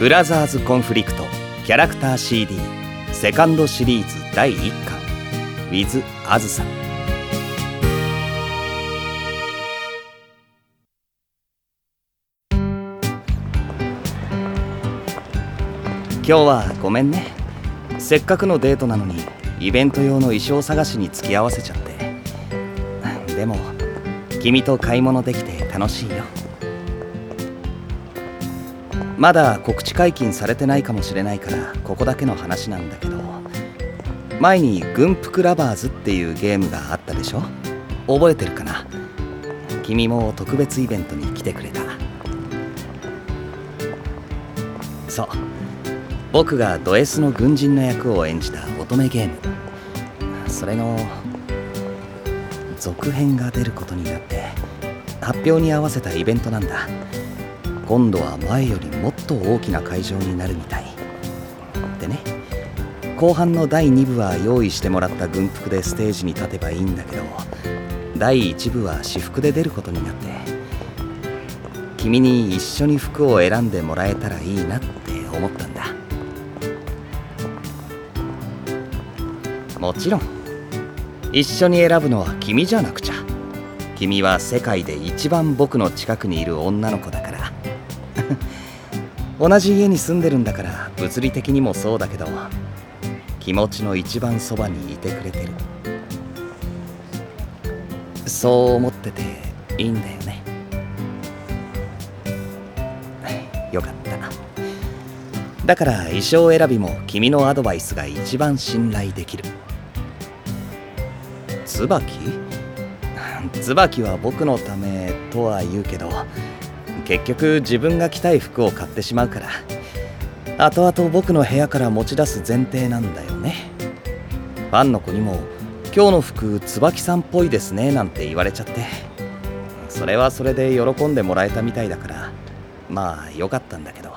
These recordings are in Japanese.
ブラザーズ・コンフリクトキャラクター CD セカンドシリーズ第1巻 with あずさ今日はごめんね。せっかくのデートなのにイベント用の衣装探しに付き合わせちゃって。でも君と買い物できて楽しいよ。まだ告知解禁されてないかもしれないからここだけの話なんだけど前に「軍服ラバーズ」っていうゲームがあったでしょ？覚えてるかな？君も特別イベントに来てくれた。そう。僕がド S の軍人の役を演じた乙女ゲーム。それの続編が出ることになって発表に合わせたイベントなんだ。今度は前よりもっと大きな会場になるみたい。でね後半の第2部は用意してもらった軍服でステージに立てばいいんだけど第1部は私服で出ることになって君に一緒に服を選んでもらえたらいいなって思ったんだ。もちろん一緒に選ぶのは君じゃなくちゃ。君は世界で一番僕の近くにいる女の子だから。同じ家に住んでるんだから物理的にもそうだけど気持ちの一番そばにいてくれてる。そう思ってていいんだよね。よかった。だから衣装選びも君のアドバイスが一番信頼できる。椿？椿は僕のためとは言うけど結局自分が着たい服を買ってしまうから。後々僕の部屋から持ち出す前提なんだよね。ファンの子にも「今日の服椿さんっぽいですね」なんて言われちゃって。それはそれで喜んでもらえたみたいだから。まあ良かったんだけど。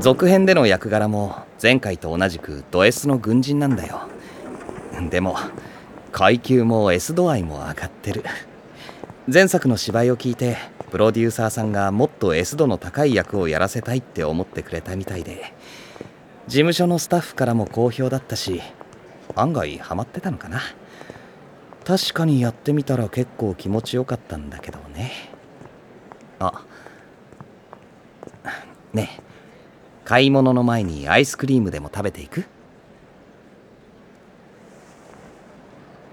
続編での役柄も前回と同じくド S の軍人なんだよ。でも階級も S 度合いも上がってる。前作の芝居を聞いてプロデューサーさんがもっと S 度の高い役をやらせたいって思ってくれたみたいで事務所のスタッフからも好評だったし案外ハマってたのかな。確かにやってみたら結構気持ちよかったんだけどね。あねえ買い物の前にアイスクリームでも食べていく？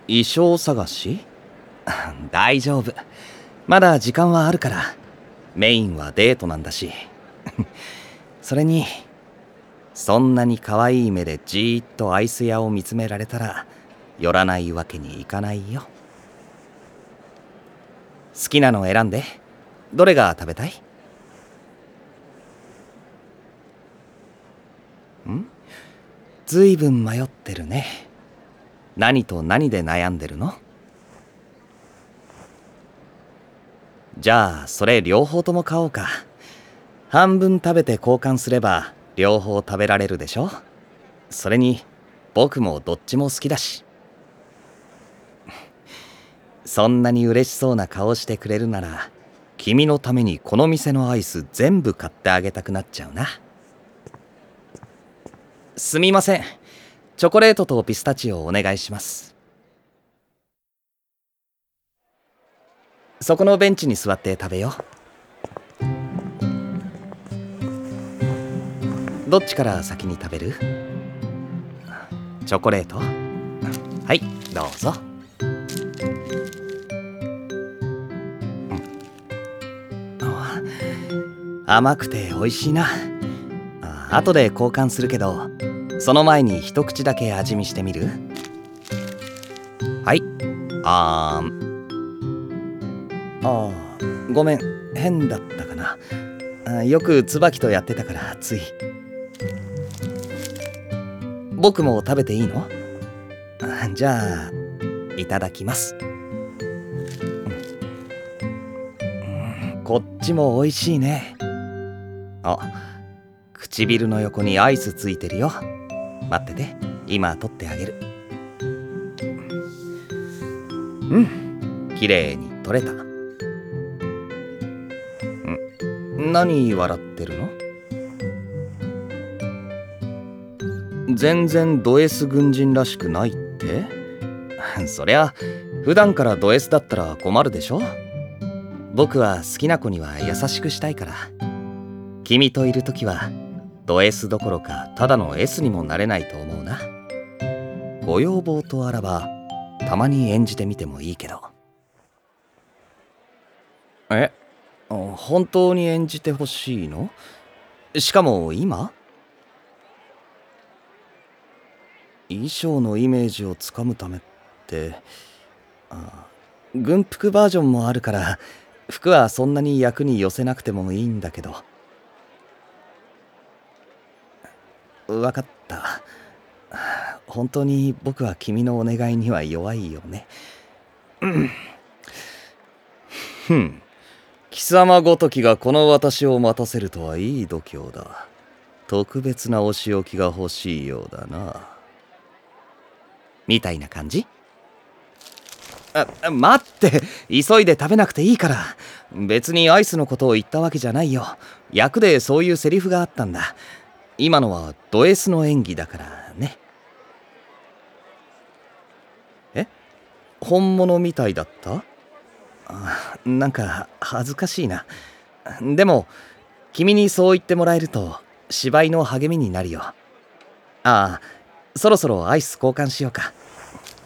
衣装探し？大丈夫。まだ時間はあるからメインはデートなんだし。それにそんなに可愛い目でじーっとアイス屋を見つめられたら寄らないわけにいかないよ。好きなの選んでどれが食べたい？ん？ずいぶん迷ってるね。何と何で悩んでるの？じゃあそれ両方とも買おうか。半分食べて交換すれば両方食べられるでしょ？それに僕もどっちも好きだし。そんなに嬉しそうな顔してくれるなら君のためにこの店のアイス全部買ってあげたくなっちゃうな。すみません。チョコレートとピスタチオをお願いします。そこのベンチに座って食べよう。どっちから先に食べる？チョコレート？はいどうぞ、甘くて美味しいな。あ後で交換するけどその前に一口だけ味見してみる？はいあーん。ああごめん。変だったかな。よく椿とやってたからつい。僕も食べていいの？じゃあいただきます、うん、こっちも美味しいね。あ唇の横にアイスついてるよ。待ってて。今取ってあげる。うん。綺麗に取れた。何笑ってるの？全然ド S 軍人らしくないって？そりゃ普段からド S だったら困るでしょ？僕は好きな子には優しくしたいから。君といる時はド S どころかただの S にもなれないと思うな。ご要望とあらばたまに演じてみてもいいけど。え？本当に演じてほしいの？しかも今？衣装のイメージをつかむためって。あ軍服バージョンもあるから服はそんなに役に寄せなくてもいいんだけど。分かった。本当に僕は君のお願いには弱いよね。うんふん貴様ごときがこの私を待たせるとはいい度胸だ。特別なお仕置きが欲しいようだな。みたいな感じ？あ待って。急いで食べなくていいから。別にアイスのことを言ったわけじゃないよ。役でそういうセリフがあったんだ。今のはド S の演技だからね。え？本物みたいだった？なんか恥ずかしいな。でも君にそう言ってもらえると芝居の励みになるよ。ああそろそろアイス交換しようか。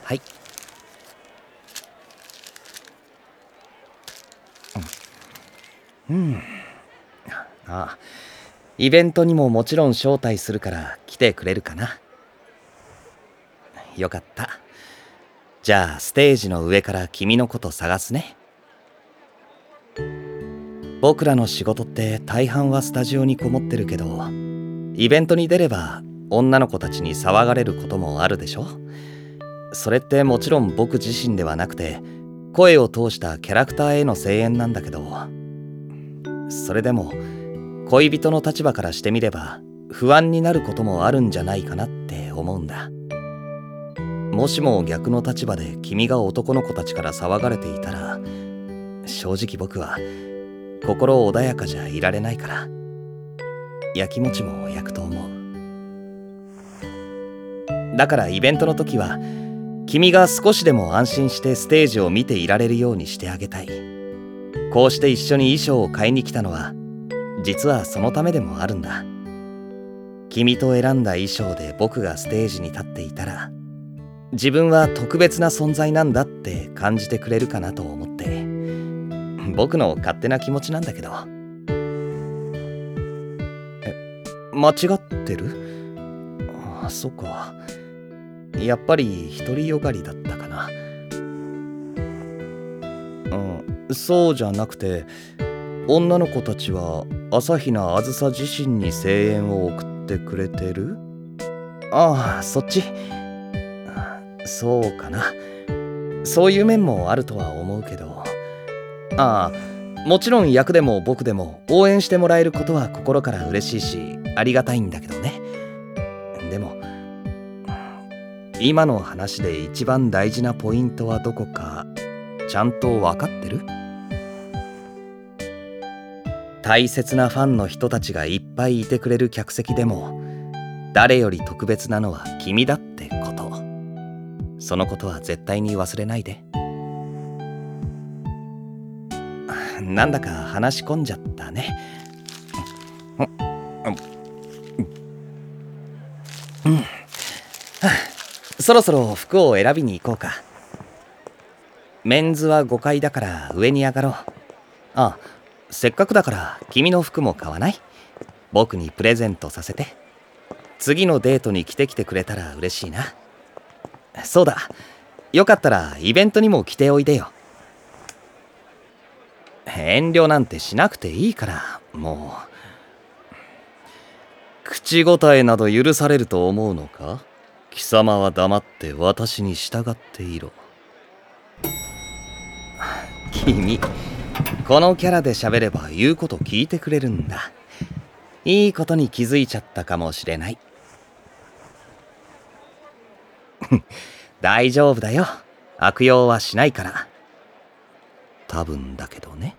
はい。うん。ああイベントにももちろん招待するから来てくれるかな。よかった。じゃあステージの上から君のこと探すね。僕らの仕事って大半はスタジオにこもってるけどイベントに出れば女の子たちに騒がれることもあるでしょ？それってもちろん僕自身ではなくて声を通したキャラクターへの声援なんだけどそれでも恋人の立場からしてみれば不安になることもあるんじゃないかなって思うんだ。もしも逆の立場で君が男の子たちから騒がれていたら正直僕は心穏やかじゃいられないから。やきもちも焼くと思う。だからイベントの時は君が少しでも安心してステージを見ていられるようにしてあげたい。こうして一緒に衣装を買いに来たのは実はそのためでもあるんだ。君と選んだ衣装で僕がステージに立っていたら自分は特別な存在なんだって感じてくれるかなと思僕の勝手な気持ちなんだけど。え間違ってる？あそっか。やっぱり独りよがりだったかな。うんそうじゃなくて女の子たちは朝比奈あずさ自身に声援を送ってくれてる？ああそっち。そうかな。そういう面もあるとは思うけど。ああもちろん役でも僕でも応援してもらえることは心から嬉しいしありがたいんだけどね。でも今の話で一番大事なポイントはどこかちゃんと分かってる？大切なファンの人たちがいっぱいいてくれる客席でも誰より特別なのは君だってこと。そのことは絶対に忘れないで。なんだか話し込んじゃったね。うん、そろそろ服を選びに行こうかメンズは5階だから上に上がろうあせっかくだから君の服も買わない僕にプレゼントさせて次のデートに着てきてくれたら嬉しいなそうだよかったらイベントにも来ておいでよ遠慮なんてしなくていいからもう。口答えなど許されると思うのか？貴様は黙って私に従っていろ。君このキャラで喋れば言うこと聞いてくれるんだ。いいことに気づいちゃったかもしれない。大丈夫だよ。悪用はしないから。多分だけどね。